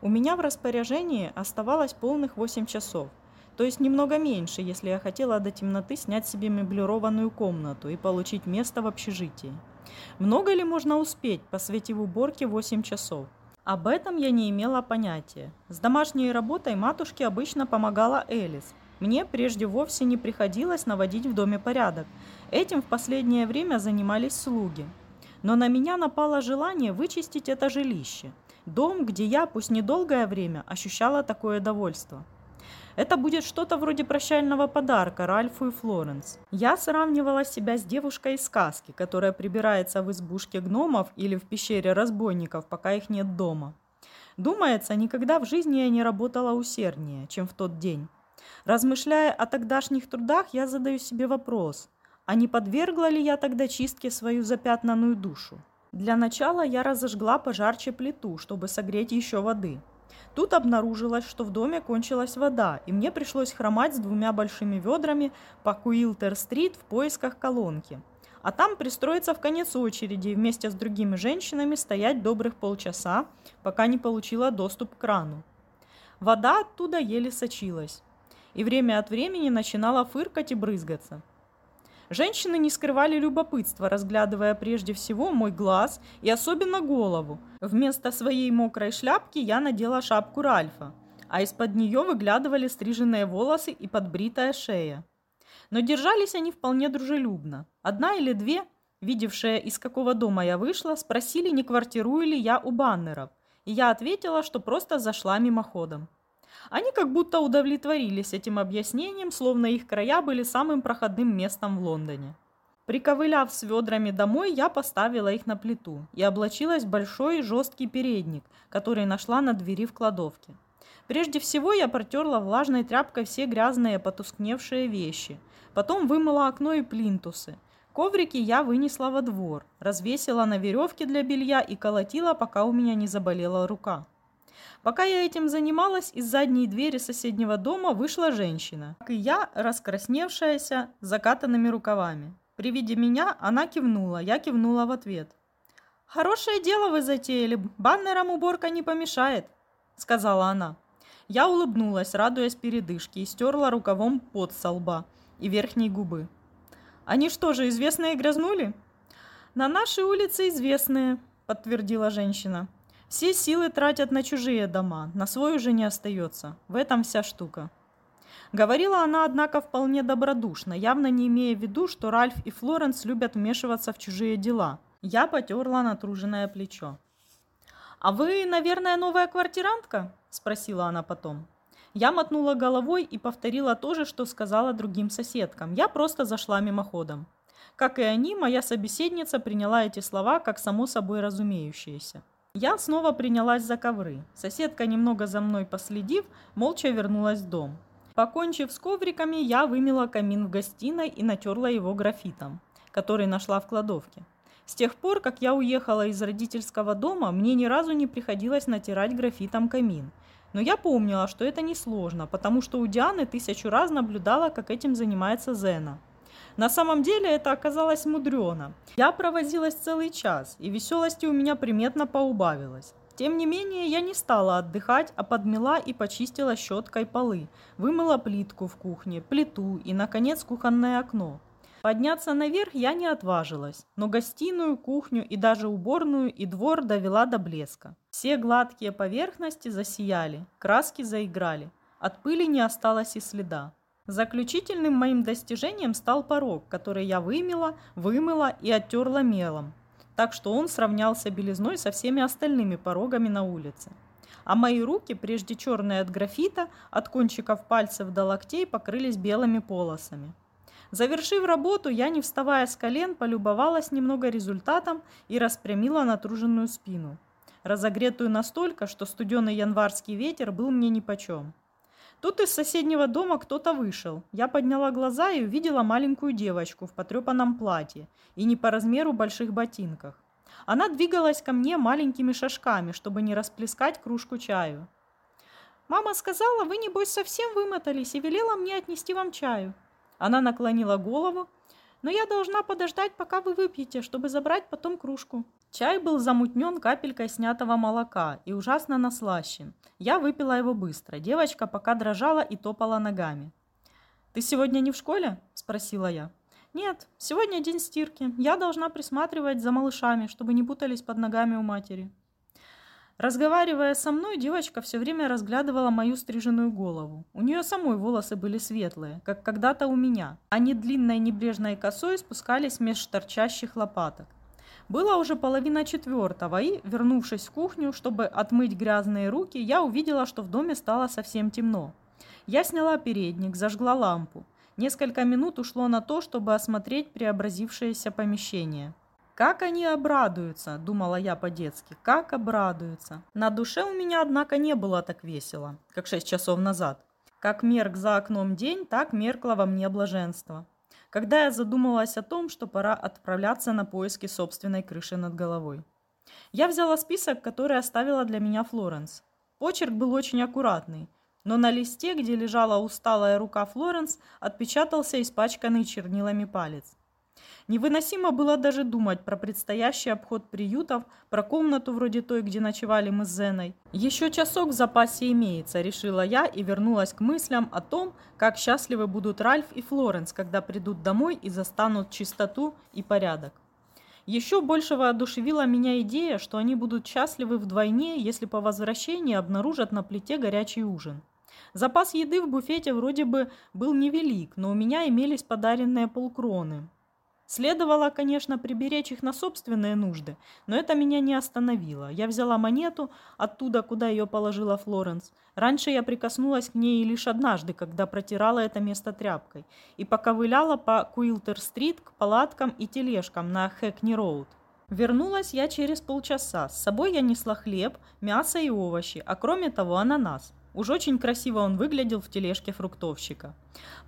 У меня в распоряжении оставалось полных восемь часов. То есть немного меньше, если я хотела до темноты снять себе меблированную комнату и получить место в общежитии. Много ли можно успеть, посвятив уборке 8 часов? Об этом я не имела понятия. С домашней работой матушке обычно помогала Элис. Мне прежде вовсе не приходилось наводить в доме порядок. Этим в последнее время занимались слуги. Но на меня напало желание вычистить это жилище. Дом, где я, пусть недолгое время, ощущала такое довольство. Это будет что-то вроде прощального подарка Ральфу и Флоренс. Я сравнивала себя с девушкой из сказки, которая прибирается в избушке гномов или в пещере разбойников, пока их нет дома. Думается, никогда в жизни я не работала усерднее, чем в тот день. Размышляя о тогдашних трудах, я задаю себе вопрос, а не подвергла ли я тогда чистке свою запятнанную душу? Для начала я разожгла пожарче плиту, чтобы согреть еще воды – Тут обнаружилось, что в доме кончилась вода, и мне пришлось хромать с двумя большими ведрами по Куилтер-стрит в поисках колонки. А там пристроиться в конец очереди и вместе с другими женщинами стоять добрых полчаса, пока не получила доступ к крану. Вода оттуда еле сочилась, и время от времени начинала фыркать и брызгаться. Женщины не скрывали любопытства, разглядывая прежде всего мой глаз и особенно голову. Вместо своей мокрой шляпки я надела шапку Ральфа, а из-под нее выглядывали стриженные волосы и подбритая шея. Но держались они вполне дружелюбно. Одна или две, видевшие, из какого дома я вышла, спросили, не квартирую ли я у баннеров, и я ответила, что просто зашла мимоходом. Они как будто удовлетворились этим объяснением, словно их края были самым проходным местом в Лондоне. Приковыляв с ведрами домой, я поставила их на плиту и облачилась в большой жесткий передник, который нашла на двери в кладовке. Прежде всего я протерла влажной тряпкой все грязные потускневшие вещи. Потом вымыла окно и плинтусы. Коврики я вынесла во двор, развесила на веревке для белья и колотила, пока у меня не заболела рука. Пока я этим занималась, из задней двери соседнего дома вышла женщина, как и я, раскрасневшаяся, закатанными рукавами. При виде меня она кивнула, я кивнула в ответ. «Хорошее дело вы затеяли, баннерам уборка не помешает», — сказала она. Я улыбнулась, радуясь передышке, и стерла рукавом пот со лба и верхней губы. «Они что же, известные грязнули?» «На нашей улице известные», — подтвердила женщина. «Все силы тратят на чужие дома, на свой уже не остается. В этом вся штука». Говорила она, однако, вполне добродушно, явно не имея в виду, что Ральф и Флоренс любят вмешиваться в чужие дела. Я потерла натруженное плечо. «А вы, наверное, новая квартирантка?» – спросила она потом. Я мотнула головой и повторила то же, что сказала другим соседкам. Я просто зашла мимоходом. Как и они, моя собеседница приняла эти слова как само собой разумеющиеся. Я снова принялась за ковры. Соседка, немного за мной последив, молча вернулась в дом. Покончив с ковриками, я вымела камин в гостиной и натерла его графитом, который нашла в кладовке. С тех пор, как я уехала из родительского дома, мне ни разу не приходилось натирать графитом камин. Но я помнила, что это несложно, потому что у Дианы тысячу раз наблюдала, как этим занимается Зена. На самом деле это оказалось мудрено. Я провозилась целый час, и веселости у меня приметно поубавилось. Тем не менее, я не стала отдыхать, а подмела и почистила щеткой полы, вымыла плитку в кухне, плиту и, наконец, кухонное окно. Подняться наверх я не отважилась, но гостиную, кухню и даже уборную и двор довела до блеска. Все гладкие поверхности засияли, краски заиграли. От пыли не осталось и следа. Заключительным моим достижением стал порог, который я вымела, вымыла и оттерла мелом, так что он сравнялся белизной со всеми остальными порогами на улице. А мои руки, прежде черные от графита, от кончиков пальцев до локтей покрылись белыми полосами. Завершив работу, я, не вставая с колен, полюбовалась немного результатом и распрямила натруженную спину, разогретую настолько, что студеный январский ветер был мне нипочем. Тут из соседнего дома кто-то вышел. Я подняла глаза и увидела маленькую девочку в потрепанном платье и не по размеру больших ботинках. Она двигалась ко мне маленькими шажками, чтобы не расплескать кружку чаю. «Мама сказала, вы, небось, совсем вымотались и велела мне отнести вам чаю», она наклонила голову. «Но я должна подождать, пока вы выпьете, чтобы забрать потом кружку». Чай был замутнен капелькой снятого молока и ужасно наслащен. Я выпила его быстро. Девочка пока дрожала и топала ногами. «Ты сегодня не в школе?» – спросила я. «Нет, сегодня день стирки. Я должна присматривать за малышами, чтобы не путались под ногами у матери». Разговаривая со мной, девочка все время разглядывала мою стриженную голову. У нее самой волосы были светлые, как когда-то у меня. Они длинной небрежной косой спускались меж торчащих лопаток. Было уже половина четвертого, и, вернувшись в кухню, чтобы отмыть грязные руки, я увидела, что в доме стало совсем темно. Я сняла передник, зажгла лампу. Несколько минут ушло на то, чтобы осмотреть преобразившееся помещение. Как они обрадуются, думала я по-детски, как обрадуются. На душе у меня, однако, не было так весело, как шесть часов назад. Как мерк за окном день, так меркло во мне блаженство. Когда я задумалась о том, что пора отправляться на поиски собственной крыши над головой. Я взяла список, который оставила для меня Флоренс. Почерк был очень аккуратный, но на листе, где лежала усталая рука Флоренс, отпечатался испачканный чернилами палец. Невыносимо было даже думать про предстоящий обход приютов, про комнату вроде той, где ночевали мы с Зеной. Еще часок в запасе имеется, решила я и вернулась к мыслям о том, как счастливы будут Ральф и Флоренс, когда придут домой и застанут чистоту и порядок. Еще больше воодушевила меня идея, что они будут счастливы вдвойне, если по возвращении обнаружат на плите горячий ужин. Запас еды в буфете вроде бы был невелик, но у меня имелись подаренные полкроны. Следовало, конечно, приберечь их на собственные нужды, но это меня не остановило. Я взяла монету оттуда, куда ее положила Флоренс. Раньше я прикоснулась к ней лишь однажды, когда протирала это место тряпкой, и поковыляла по Куилтер-стрит к палаткам и тележкам на Хэкни-роуд. Вернулась я через полчаса. С собой я несла хлеб, мясо и овощи, а кроме того ананас. Уж очень красиво он выглядел в тележке фруктовщика.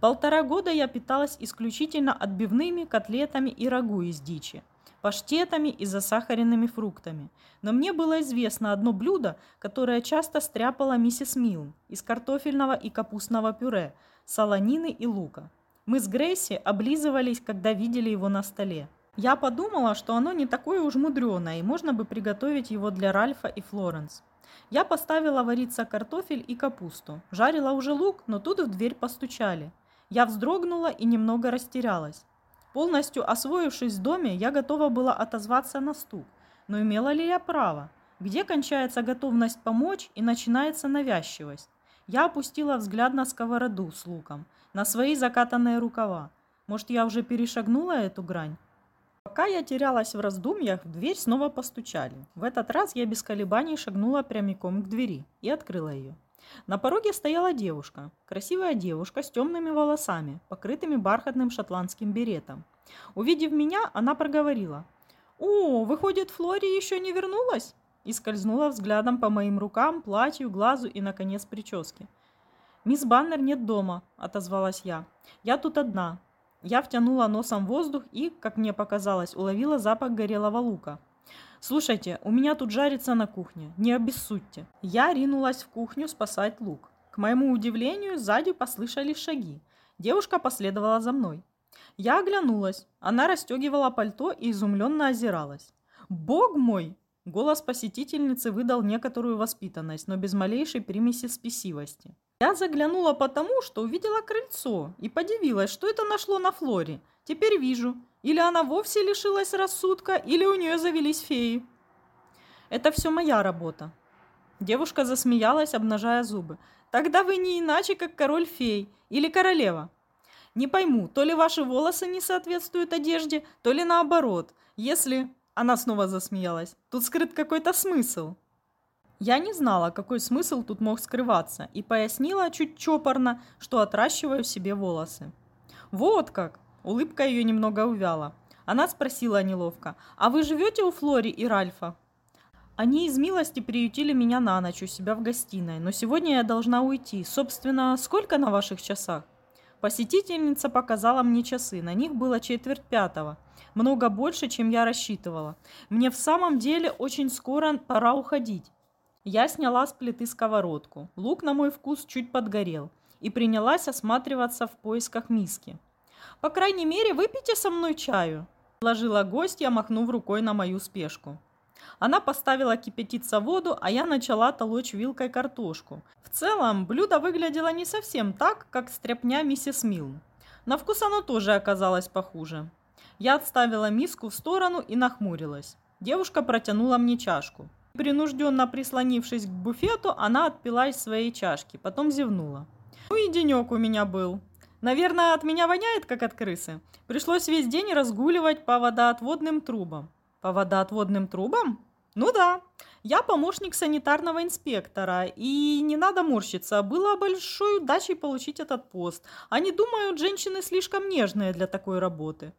Полтора года я питалась исключительно отбивными котлетами и рагу из дичи, паштетами и засахаренными фруктами. Но мне было известно одно блюдо, которое часто стряпала миссис Милн из картофельного и капустного пюре, солонины и лука. Мы с Грейси облизывались, когда видели его на столе. Я подумала, что оно не такое уж мудреное, и можно бы приготовить его для Ральфа и Флоренс. Я поставила вариться картофель и капусту. Жарила уже лук, но тут в дверь постучали. Я вздрогнула и немного растерялась. Полностью освоившись в доме, я готова была отозваться на стук. Но имела ли я право? Где кончается готовность помочь и начинается навязчивость? Я опустила взгляд на сковороду с луком, на свои закатанные рукава. Может, я уже перешагнула эту грань? Пока я терялась в раздумьях, в дверь снова постучали. В этот раз я без колебаний шагнула прямиком к двери и открыла ее. На пороге стояла девушка, красивая девушка с темными волосами, покрытыми бархатным шотландским беретом. Увидев меня, она проговорила. «О, выходит, Флори еще не вернулась?» и скользнула взглядом по моим рукам, платью, глазу и, наконец, прическе. «Мисс Баннер нет дома», — отозвалась я. «Я тут одна. Я втянула носом воздух и, как мне показалось, уловила запах горелого лука. «Слушайте, у меня тут жарится на кухне, не обессудьте». Я ринулась в кухню спасать лук. К моему удивлению, сзади послышались шаги. Девушка последовала за мной. Я оглянулась. Она расстегивала пальто и изумленно озиралась. «Бог мой!» Голос посетительницы выдал некоторую воспитанность, но без малейшей примеси спесивости. Я заглянула потому, что увидела крыльцо и подивилась, что это нашло на Флоре. Теперь вижу, или она вовсе лишилась рассудка, или у нее завелись феи. Это все моя работа. Девушка засмеялась, обнажая зубы. Тогда вы не иначе, как король-фей или королева. Не пойму, то ли ваши волосы не соответствуют одежде, то ли наоборот. Если... Она снова засмеялась. Тут скрыт какой-то смысл. Я не знала, какой смысл тут мог скрываться, и пояснила чуть чопорно, что отращиваю себе волосы. «Вот как!» – улыбка ее немного увяла. Она спросила неловко, «А вы живете у Флори и Ральфа?» Они из милости приютили меня на ночь у себя в гостиной, но сегодня я должна уйти. Собственно, сколько на ваших часах? Посетительница показала мне часы, на них было четверть пятого. Много больше, чем я рассчитывала. Мне в самом деле очень скоро пора уходить. Я сняла с плиты сковородку. Лук, на мой вкус, чуть подгорел. И принялась осматриваться в поисках миски. «По крайней мере, выпейте со мной чаю», – предложила гостья, махнув рукой на мою спешку. Она поставила кипятиться воду, а я начала толочь вилкой картошку. В целом, блюдо выглядело не совсем так, как стряпня миссис Милн. На вкус оно тоже оказалось похуже. Я отставила миску в сторону и нахмурилась. Девушка протянула мне чашку. Принужденно прислонившись к буфету, она отпила из своей чашки, потом зевнула. Ну и денек у меня был. Наверное, от меня воняет, как от крысы. Пришлось весь день разгуливать по водоотводным трубам. По водоотводным трубам? Ну да. Я помощник санитарного инспектора, и не надо морщиться, было большой удачей получить этот пост. Они думают, женщины слишком нежные для такой работы.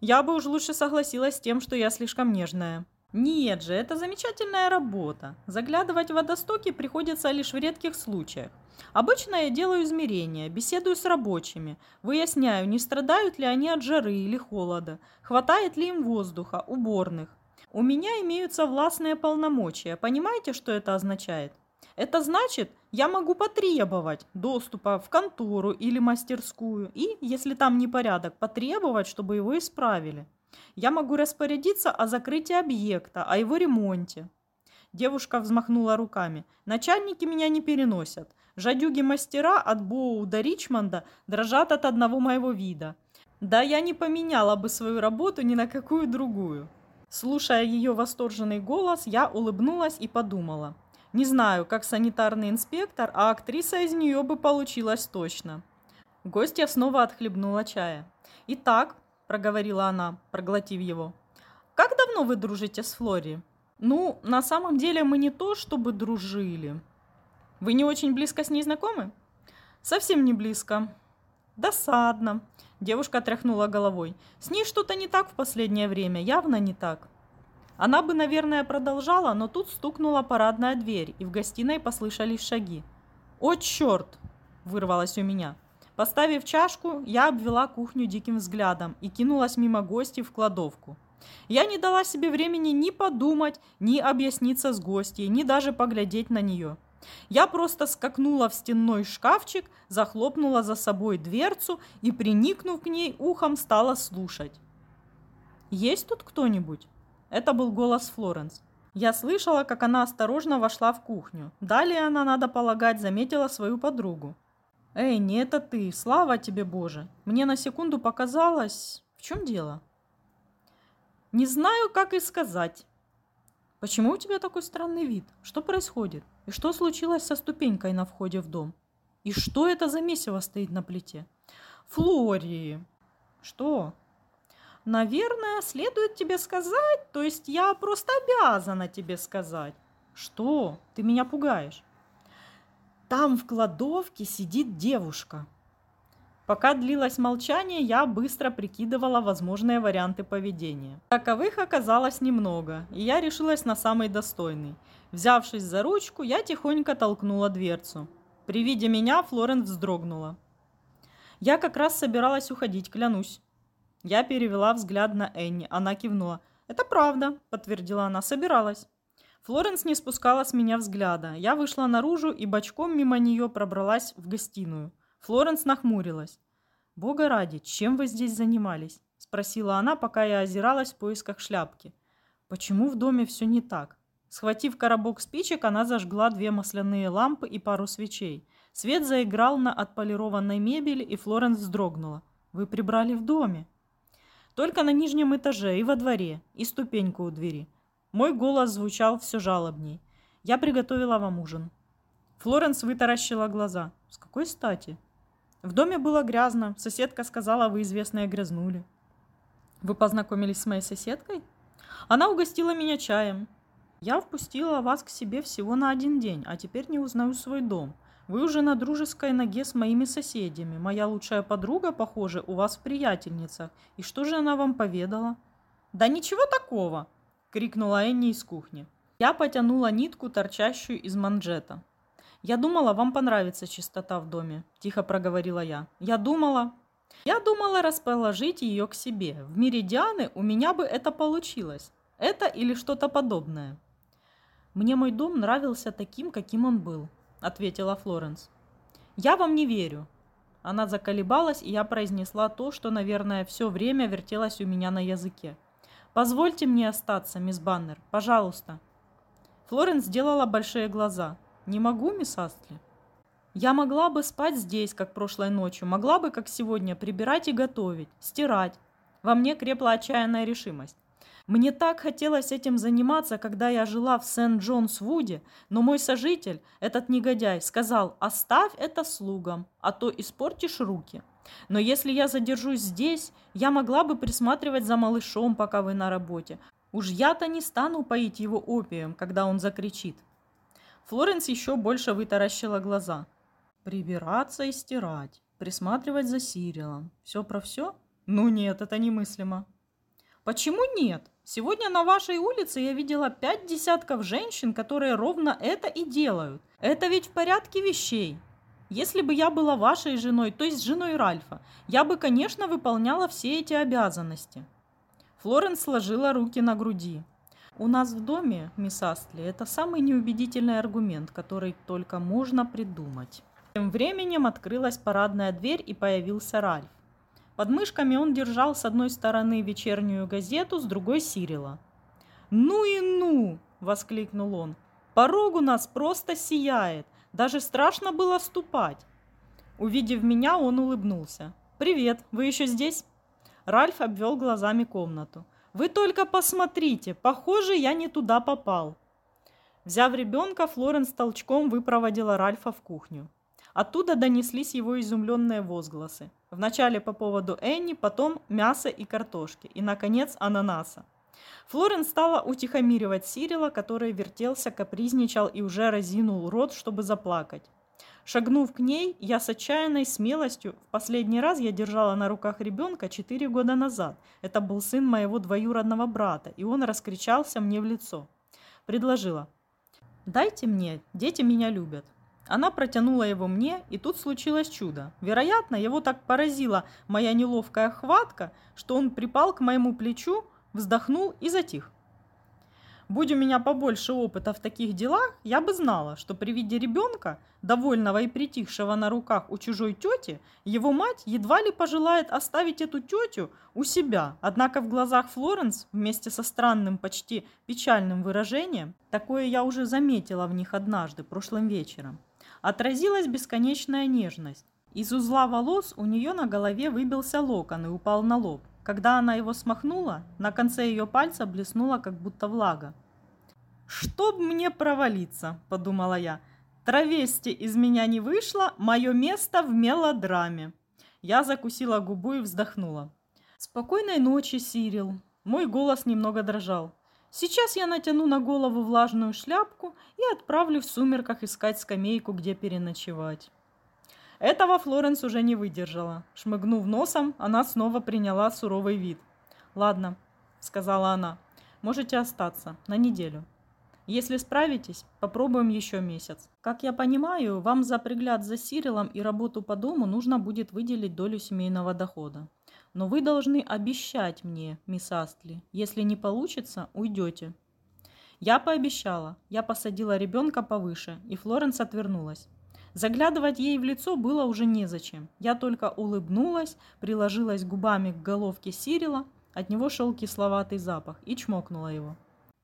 Я бы уж лучше согласилась с тем, что я слишком нежная. Нет же, это замечательная работа. Заглядывать в водостоки приходится лишь в редких случаях. Обычно я делаю измерения, беседую с рабочими, выясняю, не страдают ли они от жары или холода, хватает ли им воздуха, уборных. У меня имеются властные полномочия. Понимаете, что это означает? Это значит, я могу потребовать доступа в контору или мастерскую и, если там непорядок, потребовать, чтобы его исправили. Я могу распорядиться о закрытии объекта, о его ремонте. Девушка взмахнула руками. Начальники меня не переносят. Жадюги-мастера от Боу до Ричмонда дрожат от одного моего вида. Да я не поменяла бы свою работу ни на какую другую. Слушая ее восторженный голос, я улыбнулась и подумала. Не знаю, как санитарный инспектор, а актриса из нее бы получилась точно. Гостья снова отхлебнула чая. Итак, проговорила она, проглотив его. «Как давно вы дружите с Флори?» «Ну, на самом деле мы не то, чтобы дружили». «Вы не очень близко с ней знакомы?» «Совсем не близко». «Досадно», – девушка тряхнула головой. «С ней что-то не так в последнее время, явно не так». Она бы, наверное, продолжала, но тут стукнула парадная дверь, и в гостиной послышались шаги. «О, черт!» – вырвалось у меня. Поставив чашку, я обвела кухню диким взглядом и кинулась мимо гостей в кладовку. Я не дала себе времени ни подумать, ни объясниться с гостьей, ни даже поглядеть на нее. Я просто скакнула в стенной шкафчик, захлопнула за собой дверцу и, приникнув к ней ухом, стала слушать. «Есть тут кто-нибудь?» Это был голос Флоренс. Я слышала, как она осторожно вошла в кухню. Далее она, надо полагать, заметила свою подругу. «Эй, не это ты! Слава тебе, Боже! Мне на секунду показалось... В чем дело?» «Не знаю, как и сказать». «Почему у тебя такой странный вид? Что происходит? И что случилось со ступенькой на входе в дом? И что это за месиво стоит на плите?» «Флори!» «Что?» «Наверное, следует тебе сказать, то есть я просто обязана тебе сказать». «Что? Ты меня пугаешь». Там в кладовке сидит девушка. Пока длилось молчание, я быстро прикидывала возможные варианты поведения. Таковых оказалось немного, и я решилась на самый достойный. Взявшись за ручку, я тихонько толкнула дверцу. При виде меня Флорен вздрогнула. Я как раз собиралась уходить, клянусь. Я перевела взгляд на Энни, она кивнула. «Это правда», — подтвердила она, — «собиралась». Флоренс не спускала с меня взгляда. Я вышла наружу и бочком мимо нее пробралась в гостиную. Флоренс нахмурилась. «Бога ради, чем вы здесь занимались?» – спросила она, пока я озиралась в поисках шляпки. «Почему в доме все не так?» Схватив коробок спичек, она зажгла две масляные лампы и пару свечей. Свет заиграл на отполированной мебели, и Флоренс вздрогнула. «Вы прибрали в доме?» «Только на нижнем этаже и во дворе, и ступеньку у двери. Мой голос звучал все жалобней. «Я приготовила вам ужин». Флоренс вытаращила глаза. «С какой стати?» «В доме было грязно. Соседка сказала, вы известные грязнули». «Вы познакомились с моей соседкой?» «Она угостила меня чаем». «Я впустила вас к себе всего на один день, а теперь не узнаю свой дом. Вы уже на дружеской ноге с моими соседями. Моя лучшая подруга, похоже, у вас в приятельницах. И что же она вам поведала?» «Да ничего такого!» – крикнула Энни из кухни. Я потянула нитку, торчащую из манжета. «Я думала, вам понравится чистота в доме», – тихо проговорила я. «Я думала...» «Я думала расположить ее к себе. В мире Дианы у меня бы это получилось. Это или что-то подобное». «Мне мой дом нравился таким, каким он был», – ответила Флоренс. «Я вам не верю». Она заколебалась, и я произнесла то, что, наверное, все время вертелось у меня на языке. Позвольте мне остаться, мисс Баннер, пожалуйста. Флоренс сделала большие глаза. Не могу, мисс Астли? Я могла бы спать здесь, как прошлой ночью, могла бы, как сегодня, прибирать и готовить, стирать. Во мне крепла отчаянная решимость. Мне так хотелось этим заниматься, когда я жила в Сент-Джонс-Вуде, но мой сожитель, этот негодяй, сказал, оставь это слугам, а то испортишь руки. Но если я задержусь здесь, я могла бы присматривать за малышом, пока вы на работе. Уж я-то не стану поить его опием, когда он закричит. Флоренс еще больше вытаращила глаза. Прибираться и стирать, присматривать за Сирилом. Все про все? Ну нет, это немыслимо. Почему нет? Сегодня на вашей улице я видела пять десятков женщин, которые ровно это и делают. Это ведь в порядке вещей. Если бы я была вашей женой, то есть женой Ральфа, я бы, конечно, выполняла все эти обязанности. Флоренс сложила руки на груди. У нас в доме, мисс Астли, это самый неубедительный аргумент, который только можно придумать. Тем временем открылась парадная дверь и появился Ральф. Под мышками он держал с одной стороны вечернюю газету, с другой Сирила. «Ну и ну!» – воскликнул он. «Порог у нас просто сияет. Даже страшно было ступать. Увидев меня, он улыбнулся. «Привет, вы еще здесь?» Ральф обвел глазами комнату. «Вы только посмотрите, похоже, я не туда попал». Взяв ребенка, Флоренс толчком выпроводила Ральфа в кухню. Оттуда донеслись его изумленные возгласы. Вначале по поводу Энни, потом мяса и картошки, и, наконец, ананаса. Флорен стала утихомиривать Сирила, который вертелся, капризничал и уже разинул рот, чтобы заплакать. Шагнув к ней, я с отчаянной смелостью, в последний раз я держала на руках ребенка четыре года назад. Это был сын моего двоюродного брата, и он раскричался мне в лицо. Предложила. «Дайте мне, дети меня любят». Она протянула его мне, и тут случилось чудо. Вероятно, его так поразила моя неловкая хватка, что он припал к моему плечу, вздохнул и затих. Будь у меня побольше опыта в таких делах, я бы знала, что при виде ребенка, довольного и притихшего на руках у чужой тети, его мать едва ли пожелает оставить эту тетю у себя. Однако в глазах Флоренс, вместе со странным, почти печальным выражением, такое я уже заметила в них однажды, прошлым вечером, отразилась бесконечная нежность. Из узла волос у нее на голове выбился локон и упал на лоб. Когда она его смахнула, на конце ее пальца блеснула как будто влага. «Чтоб мне провалиться», — подумала я. «Травести из меня не вышло, мое место в мелодраме». Я закусила губу и вздохнула. «Спокойной ночи, Сирил». Мой голос немного дрожал. «Сейчас я натяну на голову влажную шляпку и отправлю в сумерках искать скамейку, где переночевать». Этого Флоренс уже не выдержала. Шмыгнув носом, она снова приняла суровый вид. «Ладно», — сказала она, — «можете остаться на неделю. Если справитесь, попробуем еще месяц. Как я понимаю, вам за пригляд за Сирилом и работу по дому нужно будет выделить долю семейного дохода. Но вы должны обещать мне, мисс Астли. Если не получится, уйдете». Я пообещала. Я посадила ребенка повыше, и Флоренс отвернулась. Заглядывать ей в лицо было уже незачем. Я только улыбнулась, приложилась губами к головке Сирила, от него шел кисловатый запах, и чмокнула его.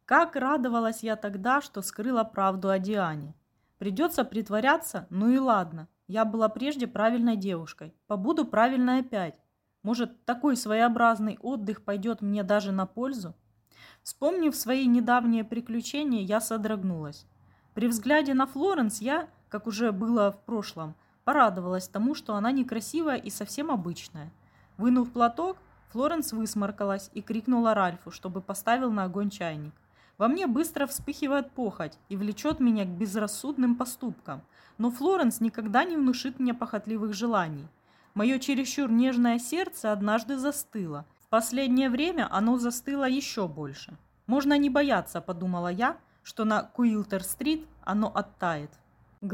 Как радовалась я тогда, что скрыла правду о Диане. Придется притворяться, ну и ладно. Я была прежде правильной девушкой. Побуду правильной опять. Может, такой своеобразный отдых пойдет мне даже на пользу? Вспомнив свои недавние приключения, я содрогнулась. При взгляде на Флоренс я как уже было в прошлом, порадовалась тому, что она некрасивая и совсем обычная. Вынув платок, Флоренс высморкалась и крикнула Ральфу, чтобы поставил на огонь чайник. Во мне быстро вспыхивает похоть и влечет меня к безрассудным поступкам, но Флоренс никогда не внушит мне похотливых желаний. Мое чересчур нежное сердце однажды застыло. В последнее время оно застыло еще больше. Можно не бояться, подумала я, что на Куилтер-стрит оно оттает.